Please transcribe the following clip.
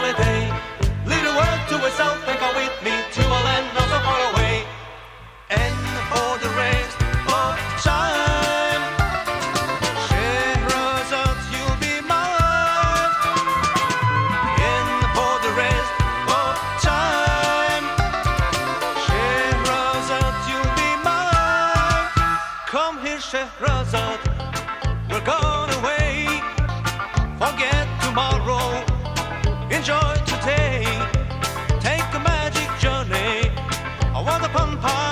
holiday. Lead a word to herself and go with me to a land not so far away. And for the rest of time, Shehrazad, you'll be mine. And for the rest of time, Shehrazad, you'll be mine. Come here, Shehrazad, we're gone away. Forget tomorrow enjoy today. Take a magic journey, a one upon.